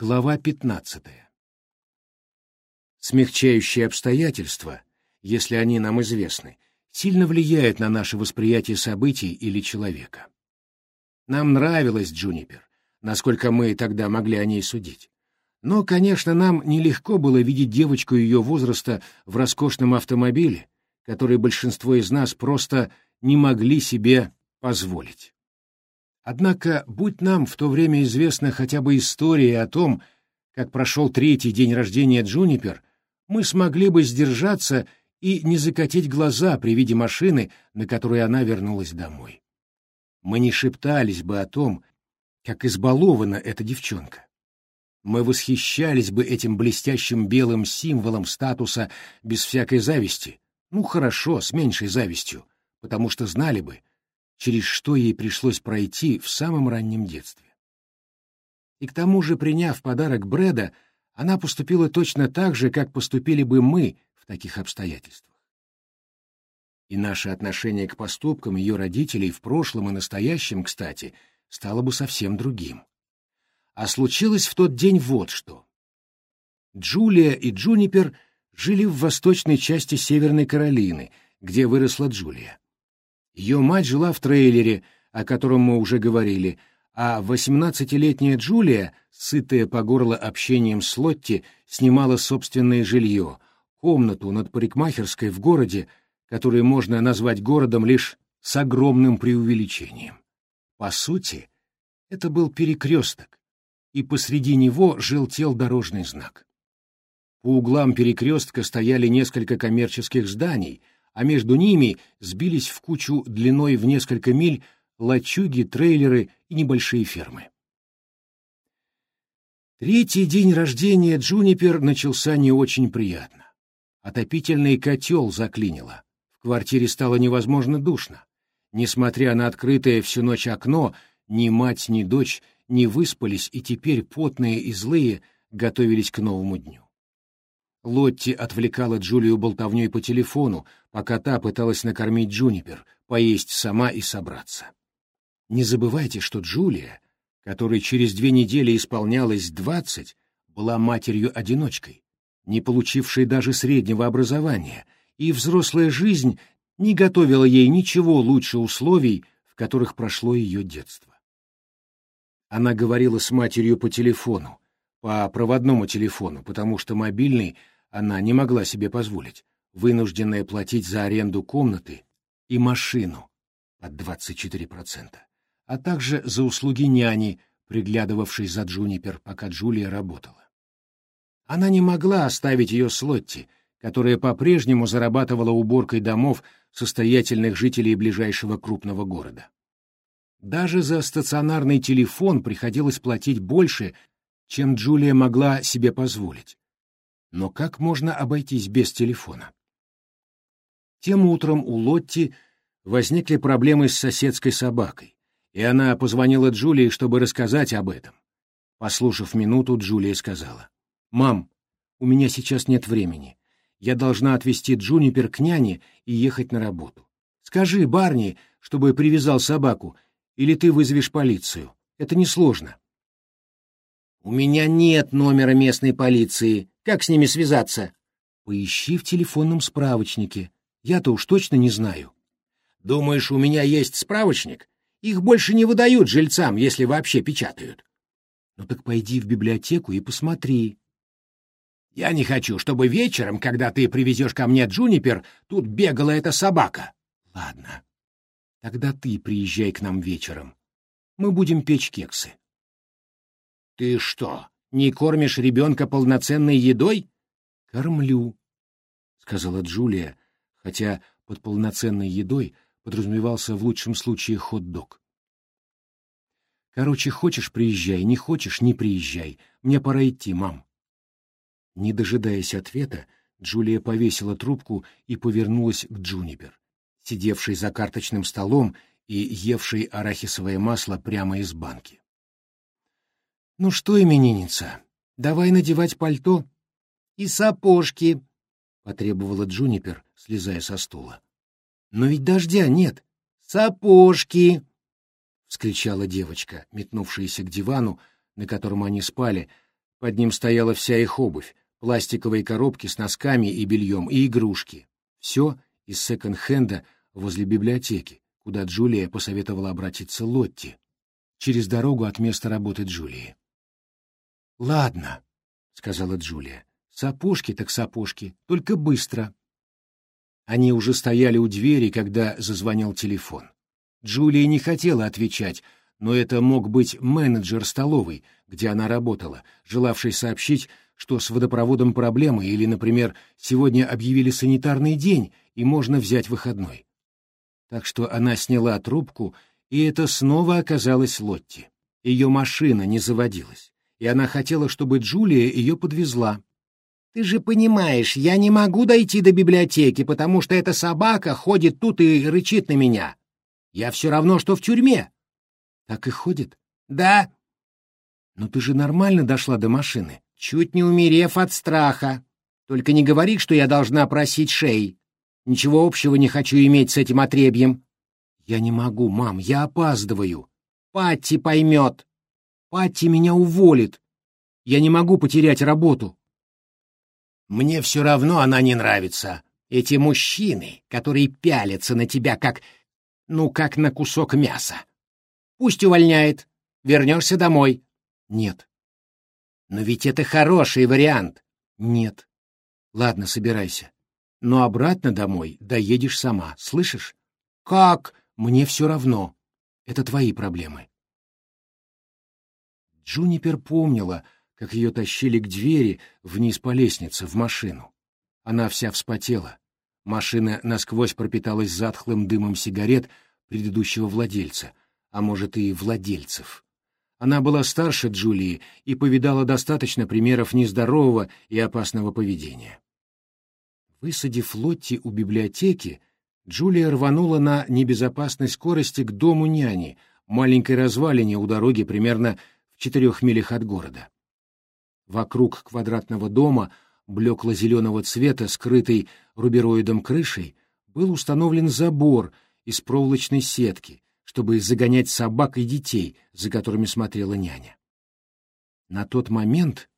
Глава 15. Смягчающие обстоятельства, если они нам известны, сильно влияют на наше восприятие событий или человека. Нам нравилась Джунипер, насколько мы тогда могли о ней судить. Но, конечно, нам нелегко было видеть девочку ее возраста в роскошном автомобиле, который большинство из нас просто не могли себе позволить. Однако, будь нам в то время известна хотя бы история о том, как прошел третий день рождения Джунипер, мы смогли бы сдержаться и не закатить глаза при виде машины, на которой она вернулась домой. Мы не шептались бы о том, как избалована эта девчонка. Мы восхищались бы этим блестящим белым символом статуса без всякой зависти, ну хорошо, с меньшей завистью, потому что знали бы, через что ей пришлось пройти в самом раннем детстве. И к тому же, приняв подарок Брэда, она поступила точно так же, как поступили бы мы в таких обстоятельствах. И наше отношение к поступкам ее родителей в прошлом и настоящем, кстати, стало бы совсем другим. А случилось в тот день вот что. Джулия и Джунипер жили в восточной части Северной Каролины, где выросла Джулия. Ее мать жила в трейлере, о котором мы уже говорили, а восемнадцатилетняя Джулия, сытая по горло общением с Лотти, снимала собственное жилье, комнату над парикмахерской в городе, который можно назвать городом лишь с огромным преувеличением. По сути, это был перекресток, и посреди него желтел дорожный знак. По углам перекрестка стояли несколько коммерческих зданий, а между ними сбились в кучу длиной в несколько миль лачуги, трейлеры и небольшие фермы. Третий день рождения Джунипер начался не очень приятно. Отопительный котел заклинило. В квартире стало невозможно душно. Несмотря на открытое всю ночь окно, ни мать, ни дочь не выспались и теперь потные и злые готовились к новому дню. Лотти отвлекала Джулию болтовней по телефону, пока та пыталась накормить Джунипер, поесть сама и собраться. Не забывайте, что Джулия, которой через две недели исполнялось двадцать, была матерью-одиночкой, не получившей даже среднего образования, и взрослая жизнь не готовила ей ничего лучше условий, в которых прошло ее детство. Она говорила с матерью по телефону, по проводному телефону, потому что мобильный она не могла себе позволить, вынужденная платить за аренду комнаты и машину под 24%, а также за услуги няни, приглядывавшей за Джунипер, пока Джулия работала. Она не могла оставить ее с Лотти, которая по-прежнему зарабатывала уборкой домов состоятельных жителей ближайшего крупного города. Даже за стационарный телефон приходилось платить больше, чем Джулия могла себе позволить. Но как можно обойтись без телефона? Тем утром у Лотти возникли проблемы с соседской собакой, и она позвонила Джулии, чтобы рассказать об этом. Послушав минуту, Джулия сказала, «Мам, у меня сейчас нет времени. Я должна отвезти Джунипер к няне и ехать на работу. Скажи Барни, чтобы привязал собаку, или ты вызовешь полицию. Это несложно. У меня нет номера местной полиции. Как с ними связаться? Поищи в телефонном справочнике. Я-то уж точно не знаю. Думаешь, у меня есть справочник? Их больше не выдают жильцам, если вообще печатают. Ну так пойди в библиотеку и посмотри. Я не хочу, чтобы вечером, когда ты привезешь ко мне Джунипер, тут бегала эта собака. Ладно, Тогда ты приезжай к нам вечером. Мы будем печь кексы. — Ты что, не кормишь ребенка полноценной едой? — Кормлю, — сказала Джулия, хотя под полноценной едой подразумевался в лучшем случае хот-дог. Короче, хочешь — приезжай, не хочешь — не приезжай. Мне пора идти, мам. Не дожидаясь ответа, Джулия повесила трубку и повернулась к Джунипер сидевший за карточным столом и евший арахисовое масло прямо из банки. «Ну что, именинница, давай надевать пальто и сапожки», — потребовала Джунипер, слезая со стула. «Но ведь дождя нет. Сапожки!» — вскричала девочка, метнувшаяся к дивану, на котором они спали, Под ним стояла вся их обувь, пластиковые коробки с носками и бельем и игрушки. Все из секонд-хенда возле библиотеки, куда Джулия посоветовала обратиться Лотти, через дорогу от места работы Джулии. «Ладно», — сказала Джулия, — «сапожки так сапожки, только быстро». Они уже стояли у двери, когда зазвонил телефон. Джулия не хотела отвечать, но это мог быть менеджер столовой, где она работала, желавший сообщить, что с водопроводом проблемы или, например, сегодня объявили санитарный день и можно взять выходной. Так что она сняла трубку, и это снова оказалось Лотти. Ее машина не заводилась, и она хотела, чтобы Джулия ее подвезла. «Ты же понимаешь, я не могу дойти до библиотеки, потому что эта собака ходит тут и рычит на меня. Я все равно, что в тюрьме». «Так и ходит?» «Да». «Но ты же нормально дошла до машины, чуть не умерев от страха. Только не говори, что я должна просить шеи. Ничего общего не хочу иметь с этим отребьем». «Я не могу, мам, я опаздываю». «Патти поймет. Патти меня уволит. Я не могу потерять работу». «Мне все равно она не нравится. Эти мужчины, которые пялятся на тебя как... ну, как на кусок мяса. Пусть увольняет. Вернешься домой. Нет. Но ведь это хороший вариант. Нет. Ладно, собирайся. Но обратно домой доедешь сама, слышишь? Как? Мне все равно. Это твои проблемы. Джунипер помнила, как ее тащили к двери вниз по лестнице, в машину. Она вся вспотела. Машина насквозь пропиталась затхлым дымом сигарет предыдущего владельца, а может и владельцев. Она была старше Джулии и повидала достаточно примеров нездорового и опасного поведения. Высадив Лотти у библиотеки, Джулия рванула на небезопасной скорости к дому няни, маленькой развалине у дороги примерно четырех милях от города. Вокруг квадратного дома, блекло-зеленого цвета, скрытый рубероидом крышей, был установлен забор из проволочной сетки, чтобы загонять собак и детей, за которыми смотрела няня. На тот момент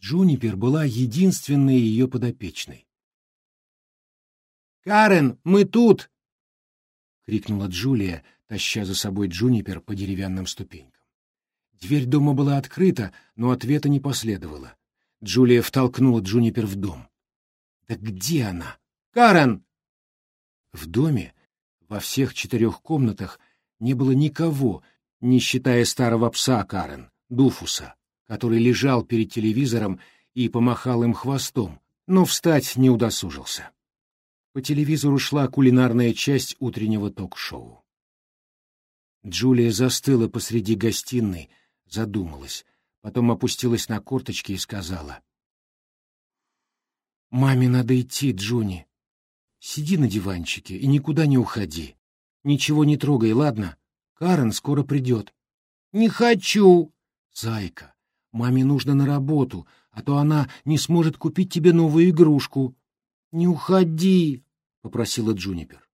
Джунипер была единственной ее подопечной. «Карен, мы тут!» — крикнула Джулия, таща за собой Джунипер по деревянным ступенькам. Дверь дома была открыта, но ответа не последовало. Джулия втолкнула Джунипер в дом. «Да где она? Карен!» В доме, во всех четырех комнатах, не было никого, не считая старого пса Карен, Дуфуса, который лежал перед телевизором и помахал им хвостом, но встать не удосужился. По телевизору шла кулинарная часть утреннего ток-шоу. Джулия застыла посреди гостиной, задумалась, потом опустилась на корточки и сказала. «Маме надо идти, Джуни. Сиди на диванчике и никуда не уходи. Ничего не трогай, ладно? Карен скоро придет. Не хочу. Зайка, маме нужно на работу, а то она не сможет купить тебе новую игрушку. Не уходи, попросила Джунипер.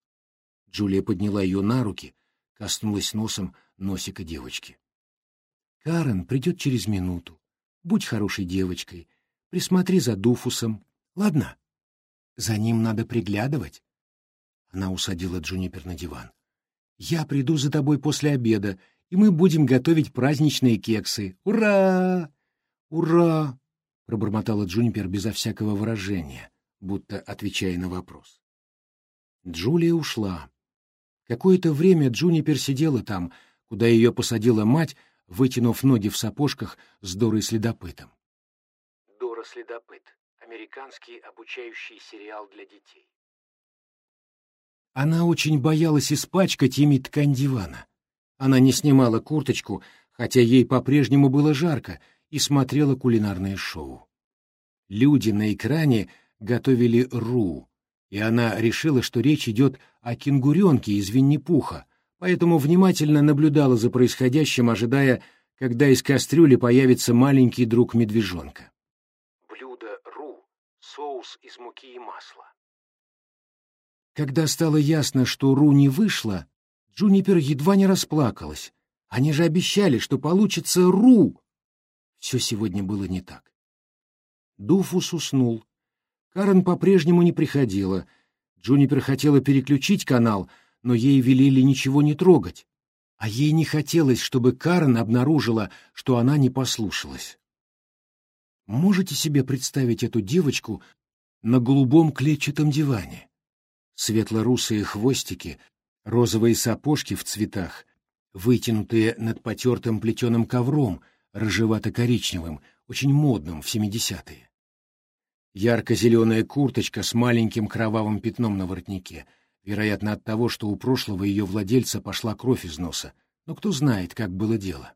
Джулия подняла ее на руки, коснулась носом носика девочки. Карен придет через минуту. Будь хорошей девочкой, присмотри за Дуфусом, ладно? За ним надо приглядывать. Она усадила Джунипер на диван. Я приду за тобой после обеда, и мы будем готовить праздничные кексы. Ура! Ура! пробормотала Джунипер безо всякого выражения, будто отвечая на вопрос. Джулия ушла. Какое-то время Джунипер сидела там, куда ее посадила мать, вытянув ноги в сапожках с Дорой Следопытом. Дора Следопыт — американский обучающий сериал для детей. Она очень боялась испачкать ими ткань дивана. Она не снимала курточку, хотя ей по-прежнему было жарко, и смотрела кулинарное шоу. Люди на экране готовили ру, и она решила, что речь идет о кенгуренке из Винни-Пуха, поэтому внимательно наблюдала за происходящим, ожидая, когда из кастрюли появится маленький друг медвежонка. Блюдо ру — соус из муки и масла. Когда стало ясно, что Ру не вышла, Джунипер едва не расплакалась. Они же обещали, что получится Ру. Все сегодня было не так. Дуфус уснул. Карен по-прежнему не приходила. Джунипер хотела переключить канал, но ей велели ничего не трогать. А ей не хотелось, чтобы Карен обнаружила, что она не послушалась. Можете себе представить эту девочку на голубом клетчатом диване? Светло-русые хвостики, розовые сапожки в цветах, вытянутые над потертым плетеным ковром, рыжевато-коричневым, очень модным в семидесятые. Ярко-зеленая курточка с маленьким кровавым пятном на воротнике, вероятно, от того, что у прошлого ее владельца пошла кровь из носа, но кто знает, как было дело.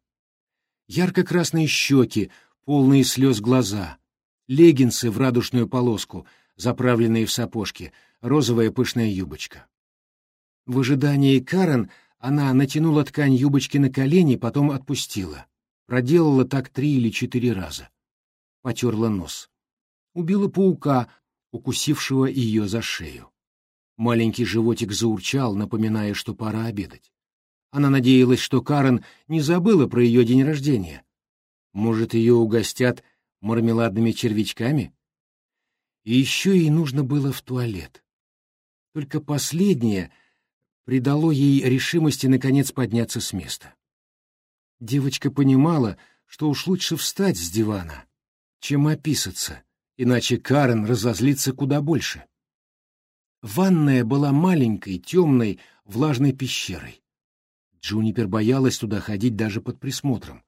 Ярко-красные щеки, полные слез глаза, леггинсы в радужную полоску, заправленные в сапожки, розовая пышная юбочка. В ожидании Карен она натянула ткань юбочки на колени, потом отпустила. Проделала так три или четыре раза. Потерла нос. Убила паука, укусившего ее за шею. Маленький животик заурчал, напоминая, что пора обедать. Она надеялась, что Карен не забыла про ее день рождения. Может, ее угостят мармеладными червячками? И еще ей нужно было в туалет. Только последнее придало ей решимости наконец подняться с места. Девочка понимала, что уж лучше встать с дивана, чем описаться, иначе Карен разозлится куда больше. Ванная была маленькой, темной, влажной пещерой. Джунипер боялась туда ходить даже под присмотром.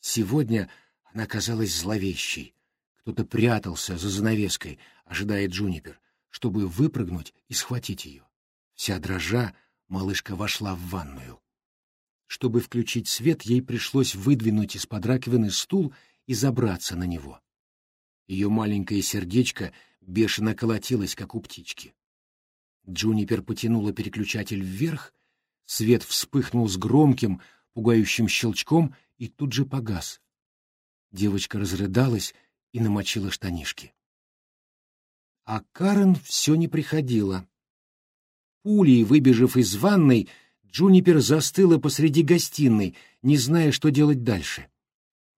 Сегодня она казалась зловещей. Кто-то прятался за занавеской, ожидая Джунипер, чтобы выпрыгнуть и схватить ее. Вся дрожа, малышка вошла в ванную. Чтобы включить свет, ей пришлось выдвинуть из-под раковины стул и забраться на него. Ее маленькое сердечко бешено колотилось, как у птички. Джунипер потянула переключатель вверх, свет вспыхнул с громким, пугающим щелчком и тут же погас. Девочка разрыдалась и намочила штанишки. А Карен все не приходила. Пулей, выбежав из ванной, Джунипер застыла посреди гостиной, не зная, что делать дальше.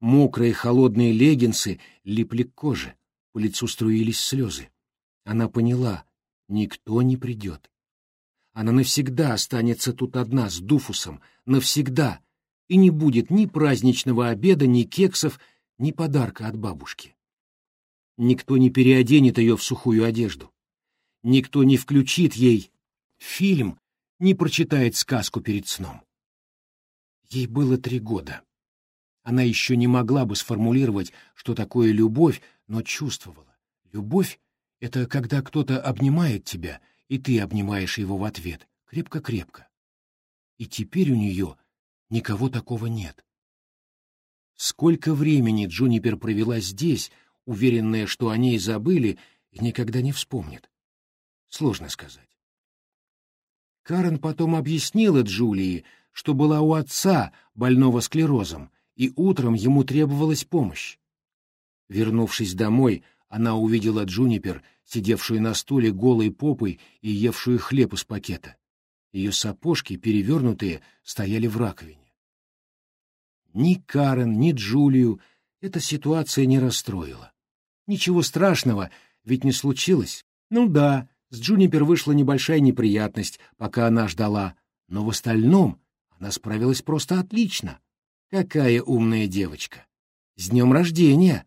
Мокрые холодные леггинсы липли к коже, по лицу струились слезы. Она поняла, никто не придет. Она навсегда останется тут одна с Дуфусом, навсегда, и не будет ни праздничного обеда, ни кексов, ни подарка от бабушки. Никто не переоденет ее в сухую одежду. Никто не включит ей фильм, не прочитает сказку перед сном. Ей было три года. Она еще не могла бы сформулировать, что такое любовь, но чувствовала. Любовь — это когда кто-то обнимает тебя, и ты обнимаешь его в ответ, крепко-крепко. И теперь у нее Никого такого нет. Сколько времени Джунипер провела здесь, уверенная, что о ней забыли и никогда не вспомнит? Сложно сказать. Карен потом объяснила Джулии, что была у отца, больного склерозом, и утром ему требовалась помощь. Вернувшись домой, она увидела Джунипер, сидевшую на стуле голой попой и евшую хлеб из пакета. Ее сапожки, перевернутые, стояли в раковине. Ни Карен, ни Джулию эта ситуация не расстроила. Ничего страшного, ведь не случилось. Ну да, с Джунипер вышла небольшая неприятность, пока она ждала, но в остальном она справилась просто отлично. Какая умная девочка! С днем рождения!